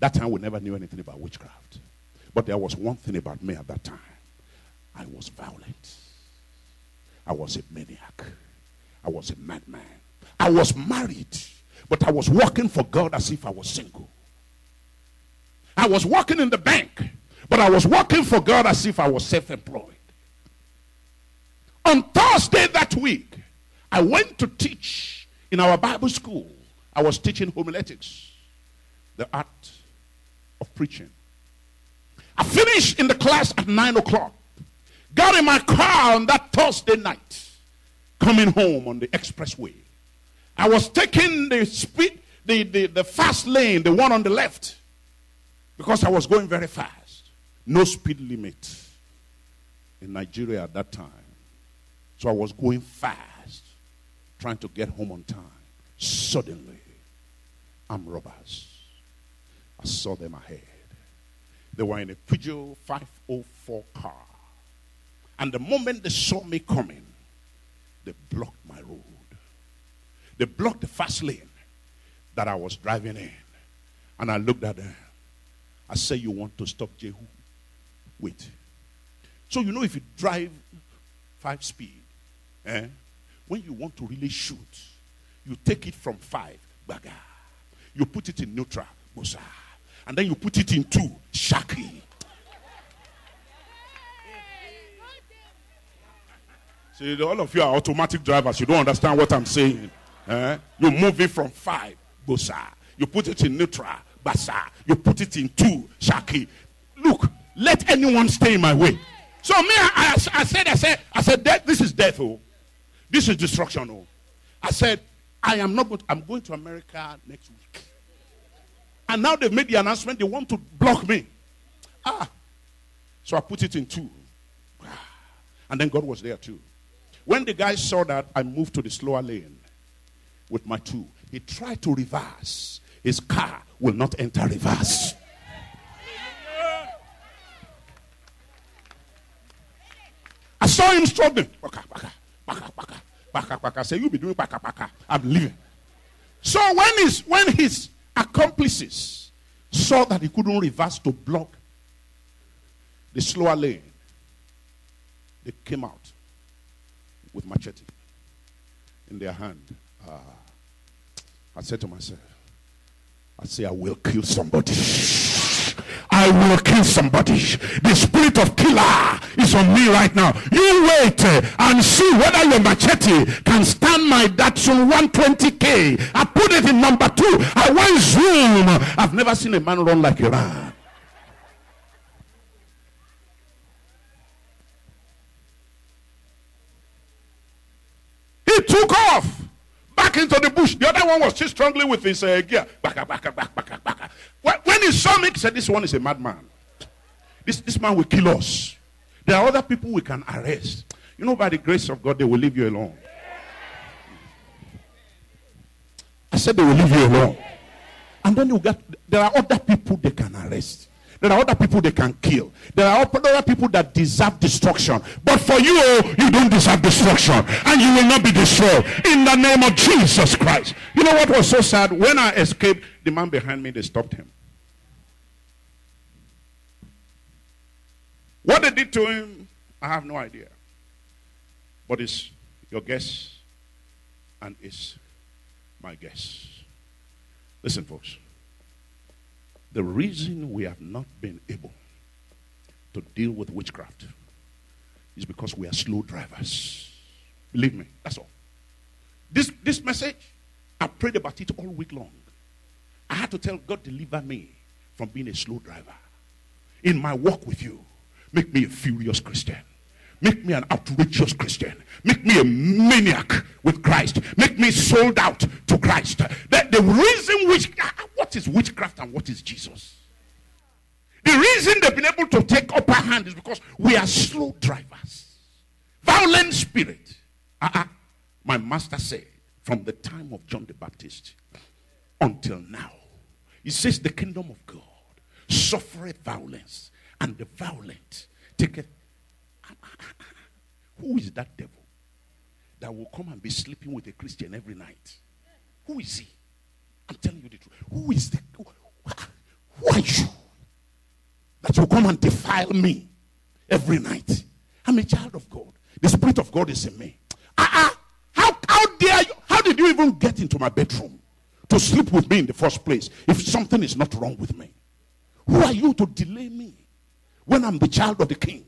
That time we never knew anything about witchcraft. But there was one thing about me at that time I was violent, I was a maniac, I was a madman. I was married, but I was working for God as if I was single. I was working in the bank, but I was working for God as if I was self employed. On Thursday that week, I went to teach in our Bible school. I was teaching homiletics, the art of preaching. I finished in the class at 9 o'clock. Got in my car on that Thursday night, coming home on the expressway. I was taking the speed, the, the, the fast lane, the one on the left, because I was going very fast. No speed limit in Nigeria at that time. So I was going fast, trying to get home on time. Suddenly, I'm robbers. I saw them ahead. They were in a Peugeot 504 car. And the moment they saw me coming, they blocked my road. They blocked the fast lane that I was driving in. And I looked at them. I said, You want to stop Jehu? Wait. So, you know, if you drive five speed, eh, when you want to really shoot, you take it from five, baga. You put it in neutral, bosa. And then you put it in two, shaki. See, all of you are automatic drivers. You don't understand what I'm saying. Eh? You move it from five, bosa. You put it in neutral, basa. You put it in two, shaki. Look, let anyone stay in my way. So me, I, I, I said, I said, I said, this is death, oh. This is destruction, oh. I said, I am not going to, I'm going to America next week. And now they've made the announcement they want to block me. Ah. So I put it in two. And then God was there too. When the guy saw that, I moved to the slower lane with my two. He tried to reverse. His car will not enter reverse. I saw him struggling. Baka, baka, baka, baka, baka, baka. Say, you be doing baka, baka. I'm leaving. So when when his accomplices saw that he couldn't reverse to block the slower lane, they came out with machete in their hand. Uh, I said to myself, I say, I will kill somebody. I will kill somebody. The spirit of killer is on me right now. You wait uh, and see whether your machete can stand my Datsun 120K. I put it in number two. I went zoom. I've never seen a man run like Iran. He took off back into the bush. The other one was still struggling with his uh, gear. Baka, baka, baka, baka, baka. When he saw me, he said, This one is a madman. This, this man will kill us. There are other people we can arrest. You know, by the grace of God, they will leave you alone. I said they will leave you alone. And then you get there are other people they can arrest. There are other people they can kill. There are other people that deserve destruction. But for you, oh, you don't deserve destruction. And you will not be destroyed. In the name of Jesus Christ. You know what was so sad? When I escaped, the man behind me, they stopped him. What they did to him, I have no idea. But it's your guess and it's my guess. Listen, folks. The reason we have not been able to deal with witchcraft is because we are slow drivers. Believe me, that's all. This, this message, I prayed about it all week long. I had to tell God, deliver me from being a slow driver. In my walk with you, make me a furious Christian. Make me an outrageous Christian. Make me a maniac with Christ. Make me sold out to Christ. The, the reason which, what is witchcraft and what is Jesus? The reason they've been able to take upper hand is because we are slow drivers. Violent spirit. Uh-uh. My master said, from the time of John the Baptist until now, he says, the kingdom of God suffereth violence, and the violent taketh who is that devil that will come and be sleeping with a Christian every night? Who is he? I'm telling you the truth. Who is the who, are you that you come and defile me every night? I'm a child of God. The Spirit of God is in me. Uh-uh. How, how dare you? How did you even get into my bedroom to sleep with me in the first place if something is not wrong with me? Who are you to delay me when I'm the child of the king?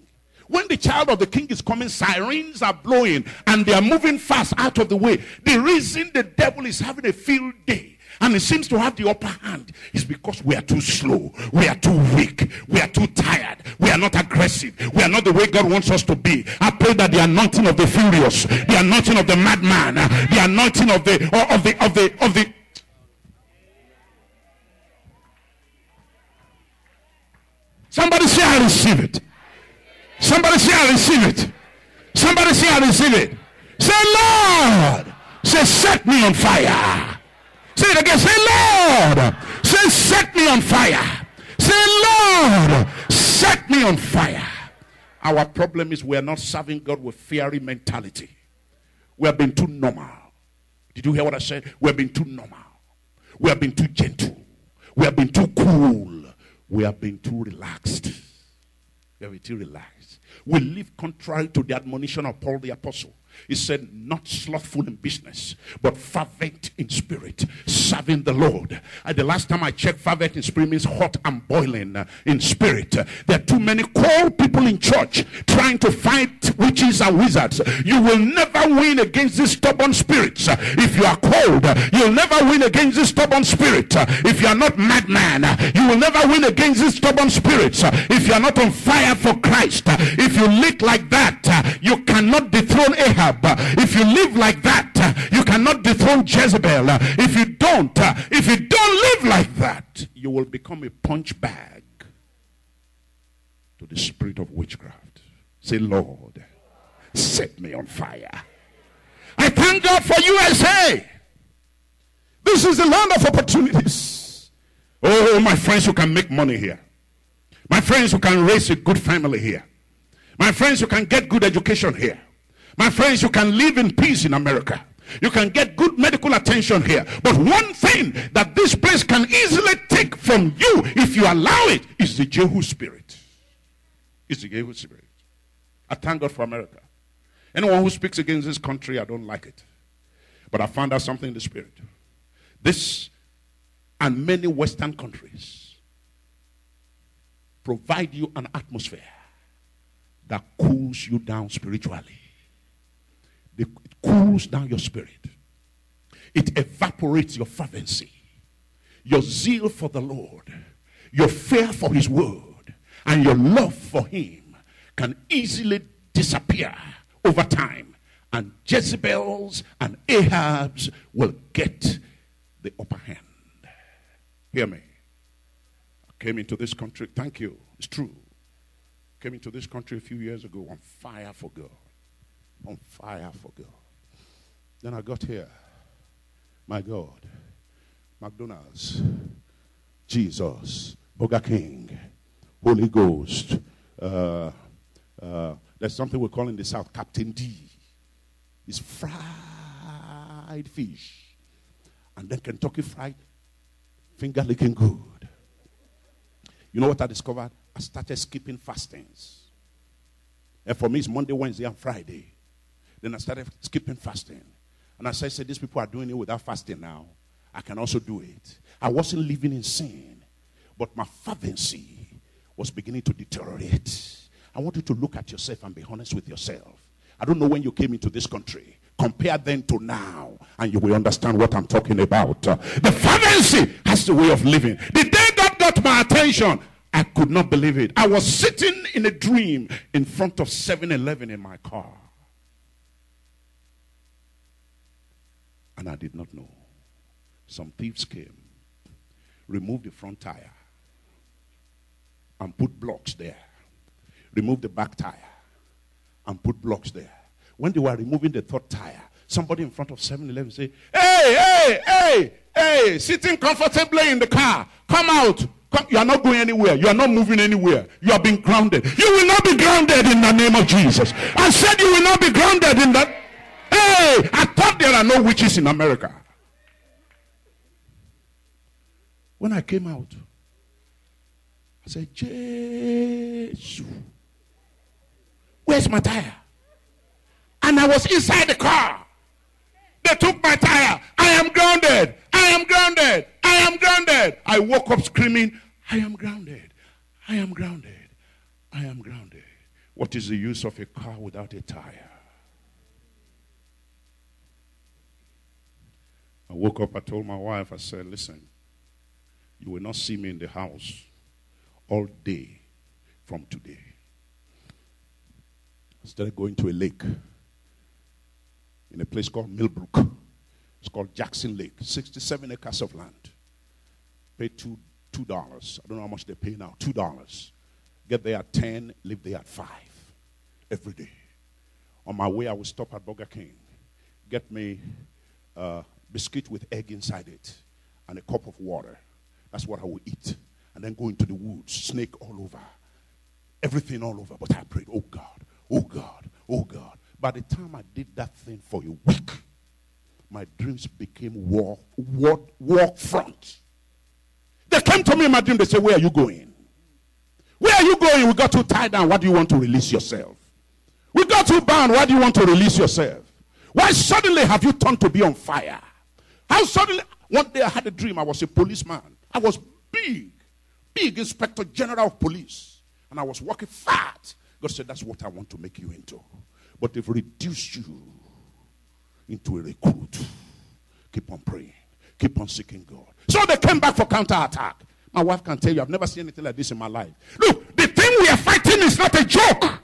When the child of the king is coming, sirens are blowing and they are moving fast out of the way. The reason the devil is having a field day and he seems to have the upper hand is because we are too slow, we are too weak, we are too tired, we are not aggressive, we are not the way God wants us to be. I pray that the anointing of the furious, the anointing of the madman, uh, the anointing of the of the of the of the Somebody say I receive it. Somebody say I receive it. Somebody say I receive it. Say Lord. Say set me on fire. Say it again. Say, Lord, say, set me on fire. Say, Lord, set me on fire. Our problem is we are not serving God with fiery mentality. We have been too normal. Did you hear what I said? We have been too normal. We have been too gentle. We have been too cool. We have been too relaxed. We have been too relaxed. We live contrary to the admonition of Paul the Apostle. He said, not slothful in business, but fervent in spirit, serving the Lord. And the last time I checked, fervent in spirit means hot and boiling uh, in spirit. There are too many cold people in church trying to fight witches and wizards. You will never win against these stubborn spirits. If you are cold, you'll never win against this stubborn spirit. If you are not madman, you will never win against these stubborn spirits. If you are not on fire for Christ, if you lick like that, you cannot dethrone Ahab. Ahab. If you live like that, you cannot dethrone Jezebel. If you don't, if you don't live like that, you will become a punch bag to the spirit of witchcraft. Say, Lord, set me on fire. I thank God for USA. This is the land of opportunities. Oh, my friends who can make money here. My friends who can raise a good family here. My friends who can get good education here. My friends, you can live in peace in America. You can get good medical attention here. But one thing that this place can easily take from you, if you allow it, is the Jehu spirit. It's the Jehu spirit. I thank God for America. Anyone who speaks against this country, I don't like it. But I found out something in the spirit. This and many Western countries provide you an atmosphere that cools you down spiritually. It cools down your spirit. It evaporates your fervency, your zeal for the Lord, your fear for His word, and your love for Him can easily disappear over time. And Jezebels and Ahabs will get the upper hand. Hear me. I came into this country, thank you, it's true. Came into this country a few years ago on fire for God on fire for God. Then I got here. My God. McDonald's. Jesus. Burger King. Holy Ghost. Uh, uh, there's something we call in the South Captain D. It's fried fish. And then Kentucky fried finger licking good. You know what I discovered? I started skipping fastings. And for me, it's Monday, Wednesday, and Friday. Then I started skipping fasting. And as I said, these people are doing it without fasting now. I can also do it. I wasn't living in sin, but my fervency was beginning to deteriorate. I want you to look at yourself and be honest with yourself. I don't know when you came into this country. Compare then to now, and you will understand what I'm talking about. Uh, the fervency has the way of living. The day God got my attention, I could not believe it. I was sitting in a dream in front of 7 Eleven in my car. And I did not know. Some thieves came, removed the front tire, and put blocks there. Removed the back tire, and put blocks there. When they were removing the third tire, somebody in front of 7 Eleven said, Hey, hey, hey, hey, sitting comfortably in the car, come out. You are not going anywhere. You are not moving anywhere. You are being grounded. You will not be grounded in the name of Jesus. I said you will not be grounded in that. Hey, I thought there are no witches in America. When I came out, I said, Jesus, where's my tire? And I was inside the car. They took my tire. I am grounded. I am grounded. I am grounded. I woke up screaming, I am grounded. I am grounded. I am grounded. What is the use of a car without a tire? I woke up, I told my wife, I said, listen, you will not see me in the house all day from today. I started going to a lake in a place called Millbrook. It's called Jackson Lake, 67 acres of land. Pay two, $2. I don't know how much they pay now. $2. Get there at 10, leave there at 5 every day. On my way, I will stop at Burger King, get me a biscuit with egg inside it, and a cup of water. That's what I will eat. And then go into the woods, snake all over, everything all over. But I prayed, oh God, oh God, oh God. By the time I did that thing for a week, my dreams became war, war, war front. They came to me in my dream. They said, Where are you going? Where are you going? We got to tie down. Why do you want to release yourself? We got to bound. Why do you want to release yourself? Why suddenly have you turned to be on fire? How suddenly? One day I had a dream. I was a policeman. I was big, big inspector general of police. And I was working fat. God said, That's what I want to make you into but they've reduced you into a recruit. Keep on praying, keep on seeking God. So they came back for counterattack. My wife can tell you, I've never seen anything like this in my life. Look, the thing we are fighting is not a joke.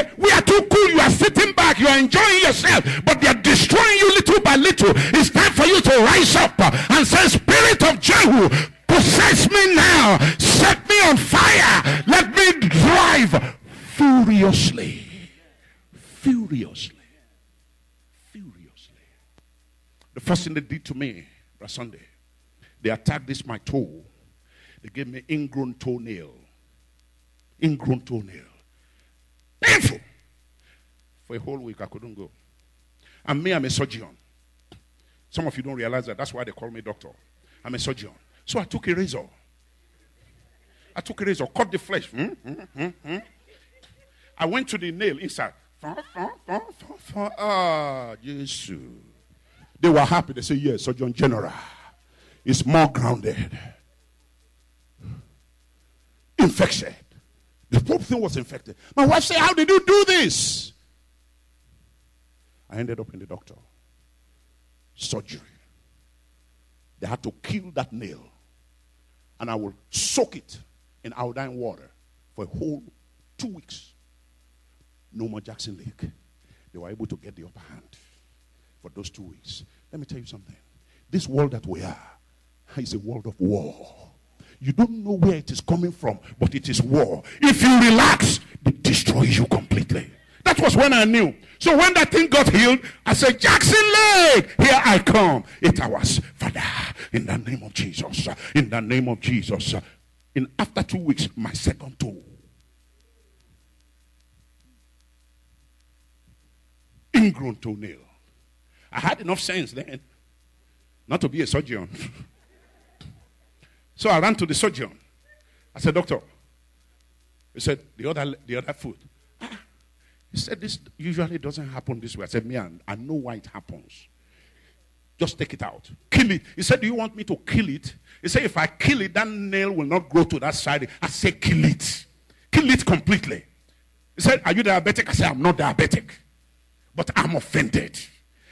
Okay? We are too cool. You are sitting back. You are enjoying yourself. But they are destroying you little by little. It's time for you to rise up and say, Spirit of Jehu, possess me now. Set me on fire. Let me drive furiously furiously. Furiously. The first thing they did to me last Sunday, they attacked this my toe. They gave me ingrown toenail. Ingrown toenail. Painful. For a whole week, I couldn't go. And me, I'm a surgeon. Some of you don't realize that. That's why they call me doctor. I'm a surgeon. So I took a razor. I took a razor, cut the flesh. Hmm, hmm, hmm. I went to the nail inside. Ah, Jesus. They were happy. They say, Yes, Surgeon General is more grounded. Infected. The whole thing was infected. My wife said, How did you do this? I ended up in the doctor. Surgery. They had to kill that nail. And I will soak it in iodine water for a whole two weeks no more Jackson Lake. They were able to get the upper hand for those two weeks. Let me tell you something. This world that we are is a world of war. You don't know where it is coming from, but it is war. If you relax, it destroys you completely. That was when I knew. So when that thing got healed, I said, Jackson Lake, here I come. It was, Father, in the name of Jesus. In the name of Jesus. In after two weeks, my second toe ingrown toenail. I had enough sense then not to be a surgeon. so I ran to the surgeon. I said, Doctor, he said, the other, the other foot. Ah. He said, This usually doesn't happen this way. I said, Me, I know why it happens. Just take it out. Kill it. He said, Do you want me to kill it? He said, If I kill it, that nail will not grow to that side. I said, Kill it. Kill it completely. He said, Are you diabetic? I said, I'm not diabetic. But I'm offended.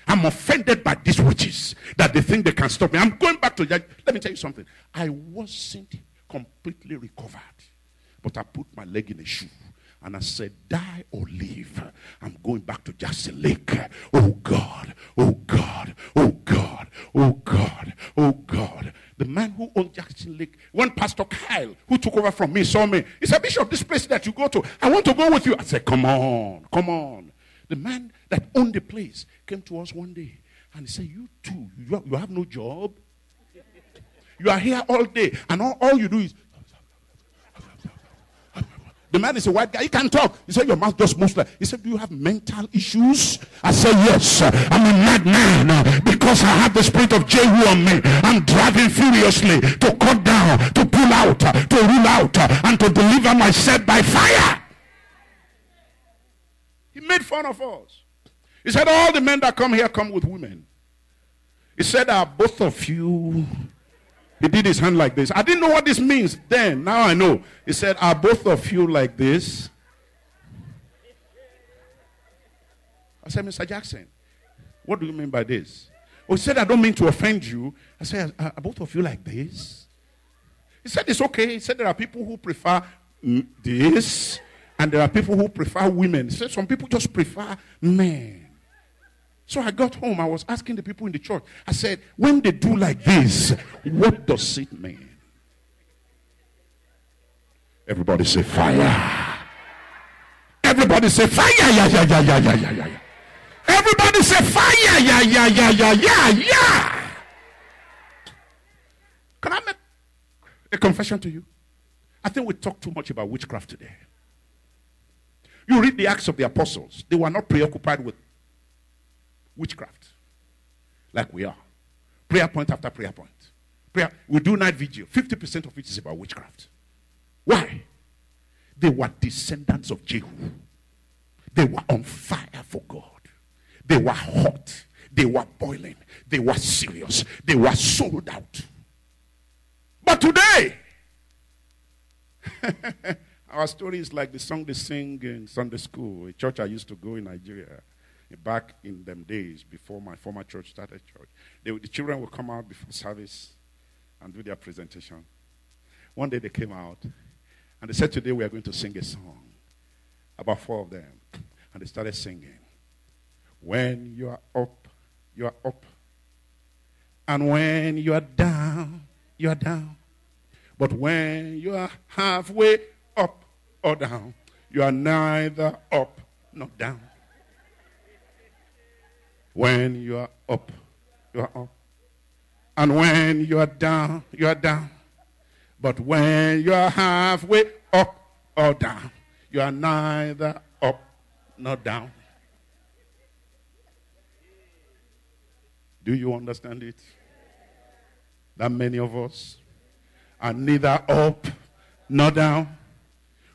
I'm offended by these witches that they think they can stop me. I'm going back to that. Let me tell you something. I wasn't completely recovered, but I put my leg in a shoe and I said, Die or live. I'm going back to Jackson Lake. Oh God, oh God, oh God, oh God, oh God. The man who owned Jackson Lake, when Pastor Kyle, who took over from me, saw me, he said, Bishop, this place that you go to, I want to go with you. I said, Come on, come on. The man that owned the place came to us one day and he said, You too, you have, no job. You are here all day, and all, all you do is The man is a white guy. He can't talk. He said, Your mouth just moves like. He said, Do you have mental issues? I said, Yes. I'm a madman because I have the spirit of Jehu on me. I'm driving furiously to cut down, to pull out, to rule out, and to deliver myself by fire. He made fun of us. He said, All the men that come here come with women. He said, Are both of you he did his hand like this. I didn't know what this means then. Now I know. He said, Are both of you like this? I said, Mr. Jackson, what do you mean by this? Oh, he said, I don't mean to offend you. I said, Are, both of you like this? He said, It's okay. He said, There are people who prefer this, and there are people who prefer women. Said, Some people just prefer men. So I got home. I was asking the people in the church. I said, when they do like this, what does it mean? Everybody say fire. Everybody say fire. Yeah, yeah, yeah, yeah, yeah, yeah, yeah. Everybody say fire. Yeah, yeah, yeah, yeah, yeah, yeah. Can I make a confession to you? I think we talk too much about witchcraft today. You read the Acts of the Apostles, they were not preoccupied with witchcraft, like we are. Prayer point after prayer point. Prayer, we do night vigil. 50% of it is about witchcraft. Why? They were descendants of Jehu. They were on fire for God. They were hot. They were boiling. They were serious. They were sold out. But today, our story is like the song they sing in Sunday school, a church I used to go in Nigeria back in them days before my former church started church. They, the children would come out before service and do their presentation. One day they came out and they said, Today we are going to sing a song. About four of them. And they started singing. When you are up, you are up. And when you are down, you are down. But when you are halfway up or down, you are neither up nor down. When you are up, you are up. And when you are down, you are down. But when you are halfway up or down, you are neither up nor down. Do you understand it? That many of us are neither up nor down.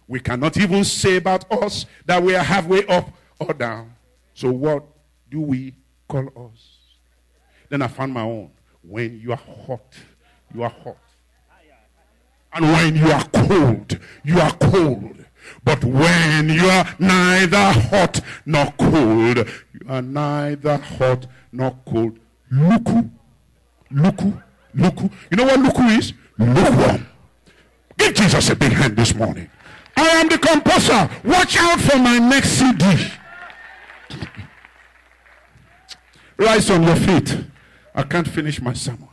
We cannot even say about us that we are halfway up or down. So, what do we call us. Then I found my own. When you are hot, you are hot. And when you are cold, you are cold. But when you are neither hot nor cold, you are neither hot nor cold. Luku. Luku. Luku. You know what luku is? Lukewarm. Give Jesus a big hand this morning. I am the composer. Watch out for my next CD. Rise on your feet. I can't finish my sermon.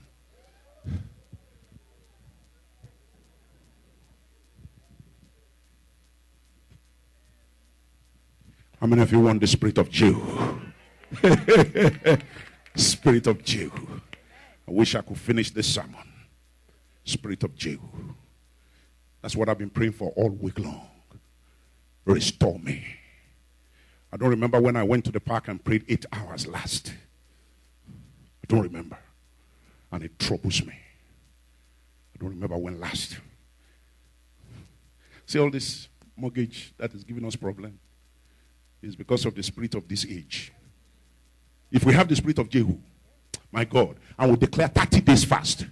How many of you want the spirit of Jehu? spirit of Jehu. I wish I could finish this sermon. Spirit of Jehu. That's what I've been praying for all week long. Restore me. I don't remember when I went to the park and prayed eight hours last. I don't remember. And it troubles me. I don't remember when last. See all this mortgage that is giving us problem is because of the spirit of this age. If we have the spirit of Jehu, my God, I will declare 30 days fast.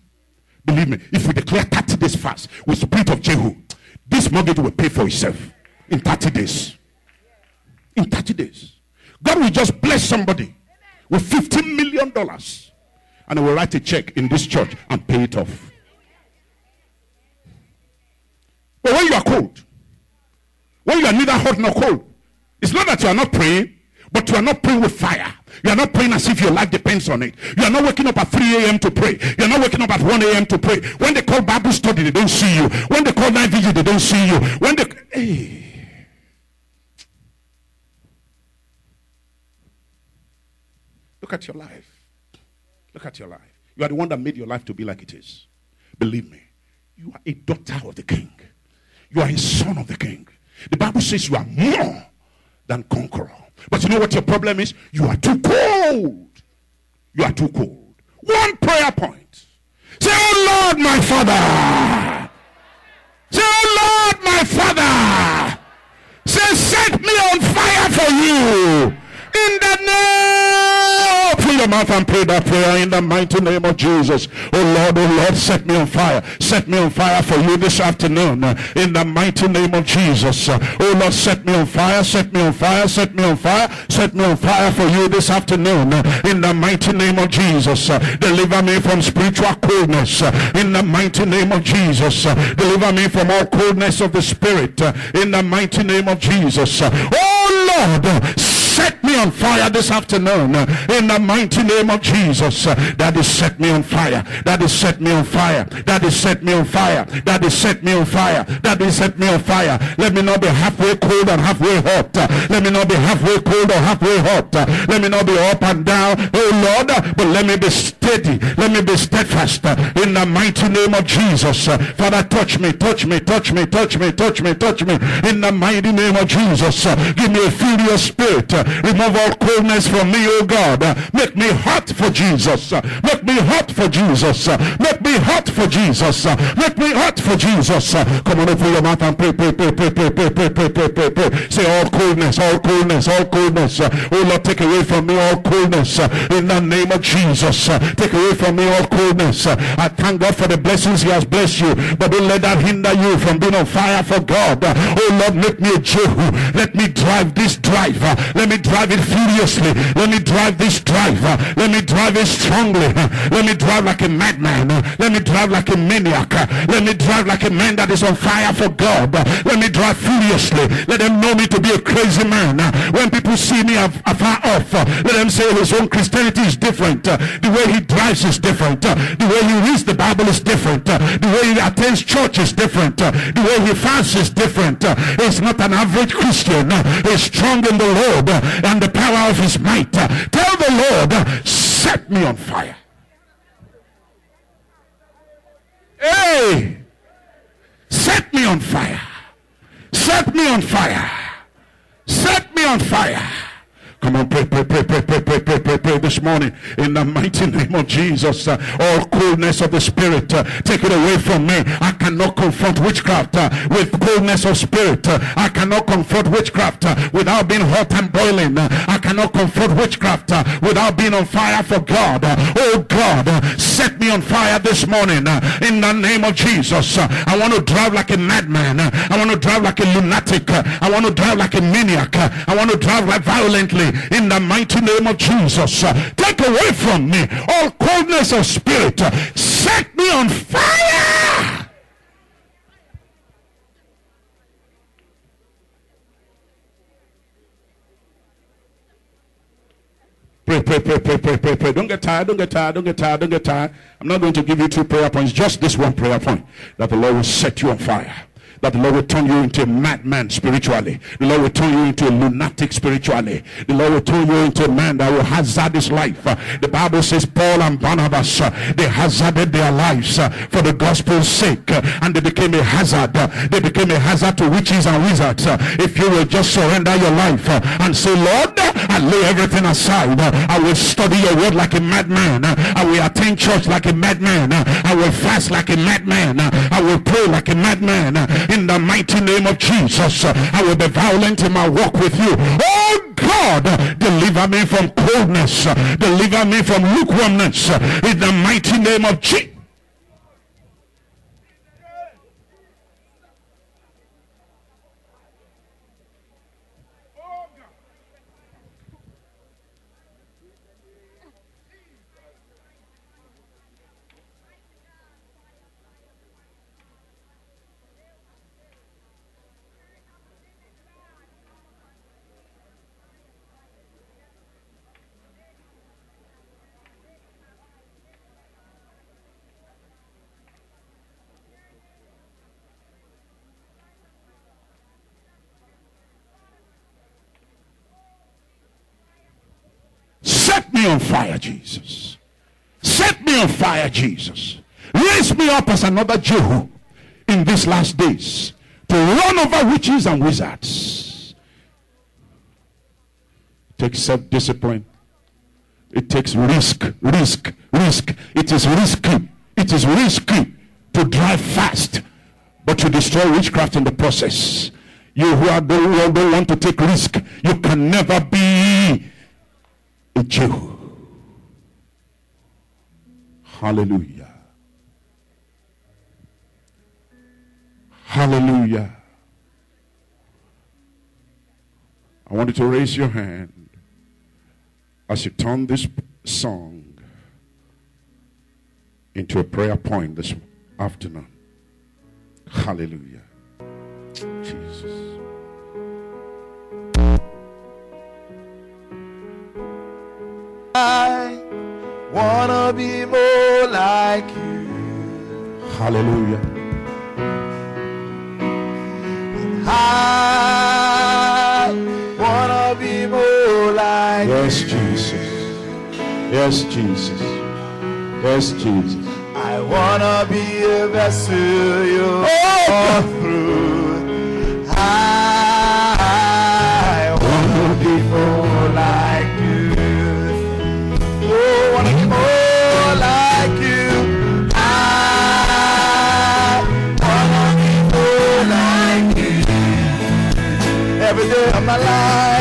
Believe me, if we declare 30 days fast with the spirit of Jehu, this mortgage will pay for itself in 30 days. In 30 days. God will just bless somebody with $15 million and I will write a check in this church and pay it off. But when you are cold, when you are neither hot nor cold, it's not that you are not praying, but you are not praying with fire. You are not praying as if your life depends on it. You are not waking up at 3 a.m. to pray. You are not waking up at 1 a.m. to pray. When they call Bible study, they don't see you. When they call night vigil, they don't see you. When they. Hey. Look at your life. Look at your life. You are the one that made your life to be like it is. Believe me, you are a daughter of the king. You are a son of the king. The Bible says you are more than conqueror. But you know what your problem is? You are too cold. You are too cold. One prayer point. Say, Oh Lord, my Father. Say, Oh Lord, my Father. Say, set me on fire for you. In the name. Open your mouth and pray that prayer in the mighty name of Jesus. Oh Lord, oh Lord, set me on fire. Set me on fire for you this afternoon. In the mighty name of Jesus. Oh Lord, set me on fire. Set me on fire. Set me on fire. Set me on fire for you this afternoon. In the mighty name of Jesus. Deliver me from spiritual coldness. In the mighty name of Jesus. Deliver me from all coldness of the spirit. In the mighty name of Jesus. Oh Lord, set me on fire this afternoon uh, in the mighty name of Jesus. Uh, that is set me on fire. That is set me on fire. That is set me on fire. That is set me on fire. That is set me on fire. Let me not be halfway cold and halfway hot. Uh, let me not be halfway cold or halfway hot. Let me not be up and down. Oh Lord, but let me be steady. Let me be steadfast in the mighty name of Jesus. Father, touch me, touch me, touch me, touch me, touch me, touch me in the mighty name of Jesus. Give me a furious spirit. Remove all coldness from me, oh God. Make me hot for Jesus. Make me hot for Jesus. Make me hot for Jesus. Make me hot for Jesus. Come on, open your mouth and pray, pray, pray, pray, pray, pray, pray, pray, pray, pray, pray. Say all coldness, all coldness, all coldness. Oh Lord, take away from me all coldness in the name of Jesus. Take away from me all coldness. I thank God for the blessings He has blessed you, but don't let that hinder you from being on fire for God. Oh Lord, make me a Jehu. Let me drive this drive. Let me drive it furiously. Let me drive this drive. Let me drive it strongly. Let me drive like a madman. Let me drive like a maniac. Let me drive like a man that is on fire for God. Let me drive furiously. Let them know me to be a crazy man. When people see me afar off, let them say his own Christianity is different. The way he drives is different. The way he reads the Bible is different. The way he attends church is different. The way he fasts is different. He's not an average Christian. He's strong in the Lord and the power of his might. Tell the Lord, set me on fire. Hey! Set me on fire. Set me on fire. Set me on fire. Come on, pray, pray, pray, pray, pray, pray, pray, pray, pray this morning in the mighty name of Jesus. Uh, all coolness of the spirit, uh, take it away from me. I cannot confront witchcraft uh, with coolness of spirit. Uh, I cannot confront witchcraft uh, without being hot and boiling. Uh, I cannot confront witchcraft without being on fire for God. oh God, set me on fire this morning in the name of Jesus. I want to drive like a madman. I want to drive like a lunatic. I want to drive like a maniac. I want to drive like violently in the mighty name of Jesus. Take away from me all coldness of spirit. Set me on fire. Pray, pray, pray, pray, pray, pray, pray. Don't get tired, don't get tired, don't get tired, don't get tired. I'm not going to give you two prayer points, just this one prayer point that the Lord will set you on fire that the Lord will turn you into a madman spiritually. The Lord will turn you into a lunatic spiritually. The Lord will turn you into a man that will hazard his life. The Bible says Paul and Barnabas, uh, they hazarded their lives uh, for the gospel's sake uh, and they became a hazard. They became a hazard to witches and wizards. Uh, if you will just surrender your life uh, and say, Lord, uh, I lay everything aside. I will study your word like a madman. I will attend church like a madman. I will fast like a madman. I will pray like a madman in the mighty name of Jesus. I will be violent in my walk with you. Oh God, deliver me from coldness. Deliver me from lukewarmness in the mighty name of Jesus. Set me on fire, Jesus. Set me on fire, Jesus. Raise me up as another Jehu in these last days to run over witches and wizards. It takes self discipline. It takes risk, risk, risk. It is risky. It is risky to drive fast, but to destroy witchcraft in the process. You who are don't, don't want to take risk, you can never be a Jehu. Hallelujah. Hallelujah. I want you to raise your hand as you turn this song into a prayer point this afternoon. Hallelujah. Jesus. I wanna be more like you. Hallelujah. I wanna be more like you. Yes, Jesus. Yes, Jesus. Yes, Jesus. I wanna be a vessel you oh. through. Of my life,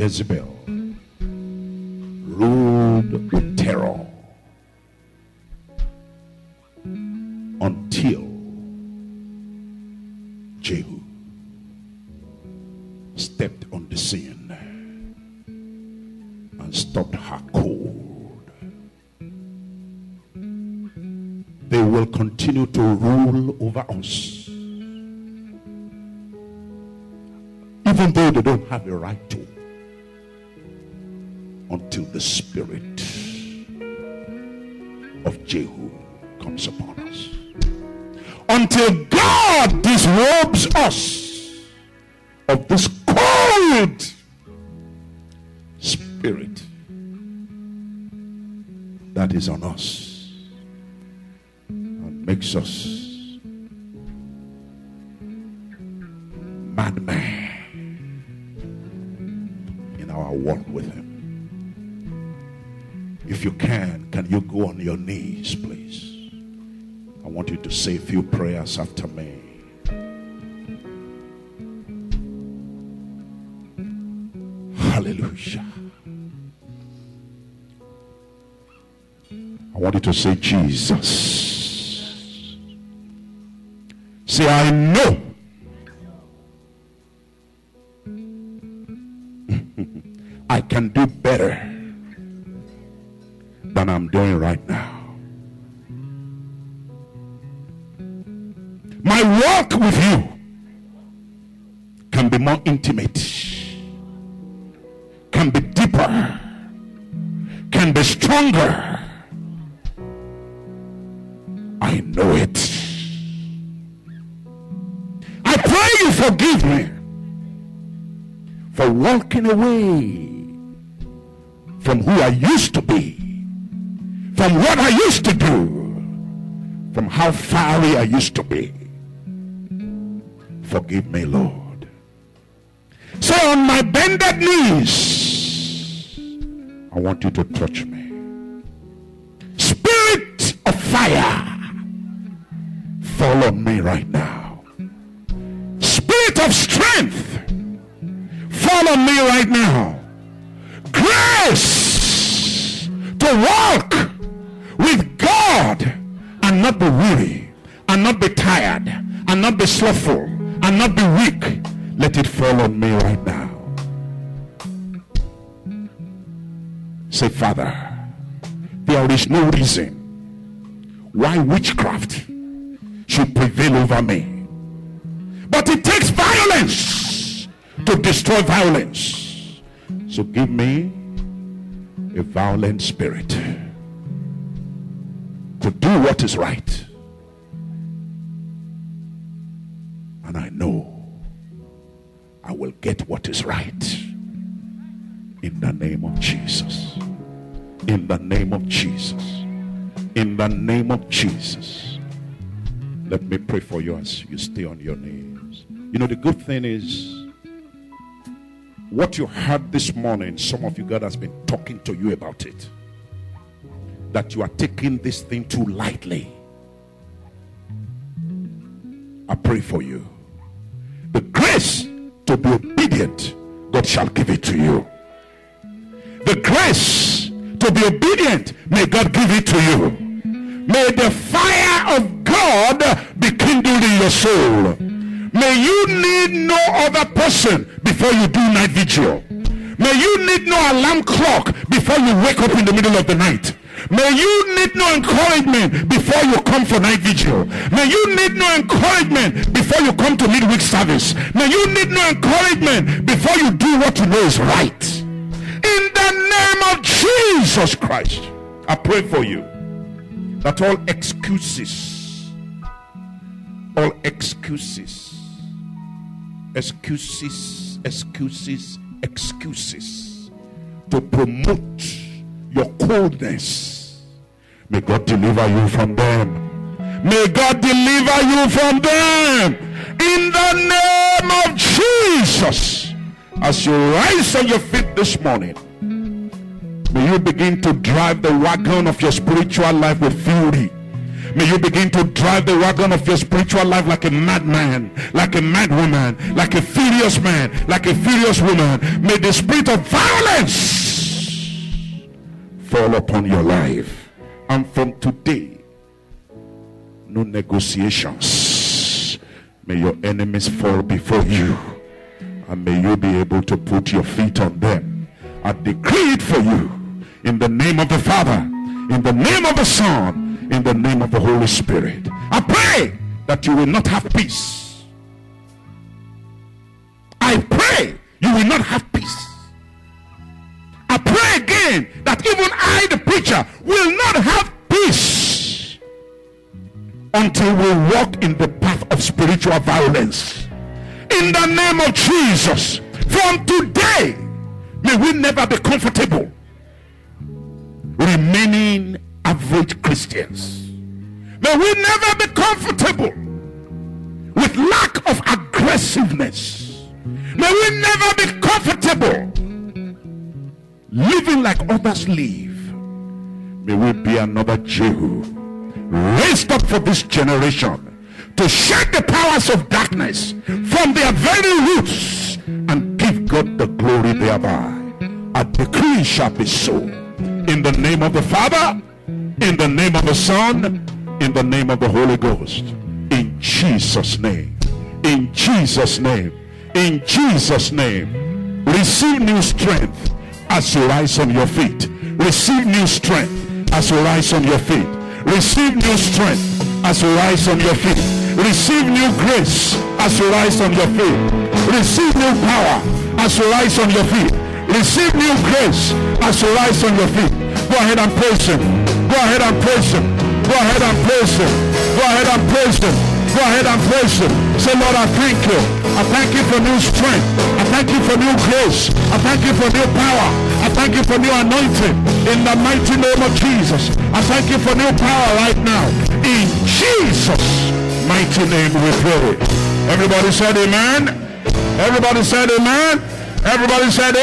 Jezebel ruled with terror until Jehu stepped on the scene and stopped her cold. They will continue to rule over us. even though they don't have a right to, until the spirit of Jehu comes upon us. Until God disrobes us of this cold spirit that is on us and makes us madman in our walk with Him. If you can, can you go on your knees, please? I want you to say a few prayers after me. Hallelujah. I want you to say, Jesus. Say, I know know it. I pray you forgive me for walking away from who I used to be, from what I used to do, from how far I used to be. Forgive me, Lord. So on my bended knees, I want you to touch me. Spirit of fire, fall on me right now. Spirit of strength, fall on me right now. Grace to walk with God and not be weary and not be tired and not be slothful and not be weak. Let it fall on me right now. Say, Father, there is no reason why witchcraft should prevail over me. But it takes violence to destroy violence. So give me a violent spirit to do what is right. And I know I will get what is right. In the name of Jesus. In the name of Jesus. In the name of Jesus. Let me pray for you as you stay on your knees. You know, the good thing is, what you heard this morning, some of you, God has been talking to you about it. That you are taking this thing too lightly. I pray for you. The grace to be obedient, God shall give it to you. The grace to be obedient, may God give it to you. May the fire of God be kindled in your soul. May you need no other person before you do night vigil. May you need no alarm clock before you wake up in the middle of the night. May you need no encouragement before you come for night vigil. May you need no encouragement before you come to midweek service. May you need no encouragement before you do what you know is right. In the name of Jesus Christ, I pray for you that all excuses, all excuses, excuses, excuses, excuses to promote your coldness, may God deliver you from them. May God deliver you from them in the name of Jesus. As you rise on your feet this morning, may you begin to drive the wagon of your spiritual life with fury. May you begin to drive the wagon of your spiritual life like a madman, like a madwoman, like a furious man, like a furious woman. May the spirit of violence fall upon your life. And from today, no negotiations. May your enemies fall before you. And may you be able to put your feet on them. I decree it for you in the name of the Father, in the name of the Son, in the name of the Holy Spirit. I pray that you will not have peace. I pray you will not have peace. I pray again that even I, the preacher, will not have peace until we walk in the path of spiritual violence. In the name of Jesus, from today, may we never be comfortable remaining average Christians. May we never be comfortable with lack of aggressiveness. May we never be comfortable living like others live. May we be another Jehu raised up for this generation to shake the powers of darkness from their very roots and give God the glory thereby. A decree shall be so. In the name of the Father, in the name of the Son, in the name of the Holy Ghost. In Jesus' name. In Jesus' name. In Jesus' name. Receive new strength as you rise on your feet. Receive new strength as you rise on your feet. Receive new strength as you rise on your feet. Receive new grace as you rise on your feet. Receive new power as you rise on your feet. Receive new grace as you rise on your feet. Go ahead and praise him. Go ahead and praise him. Go ahead and praise him. Go ahead and praise him. Go ahead and praise him. Say, Lord, I thank you. I thank you for new strength. I thank you for new grace. I thank you for new power. I thank you for new anointing. In the mighty name of Jesus. I thank you for new power right now. In Jesus' mighty name we pray. Everybody said amen. Everybody said amen. Everybody said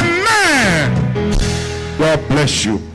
amen. God bless you.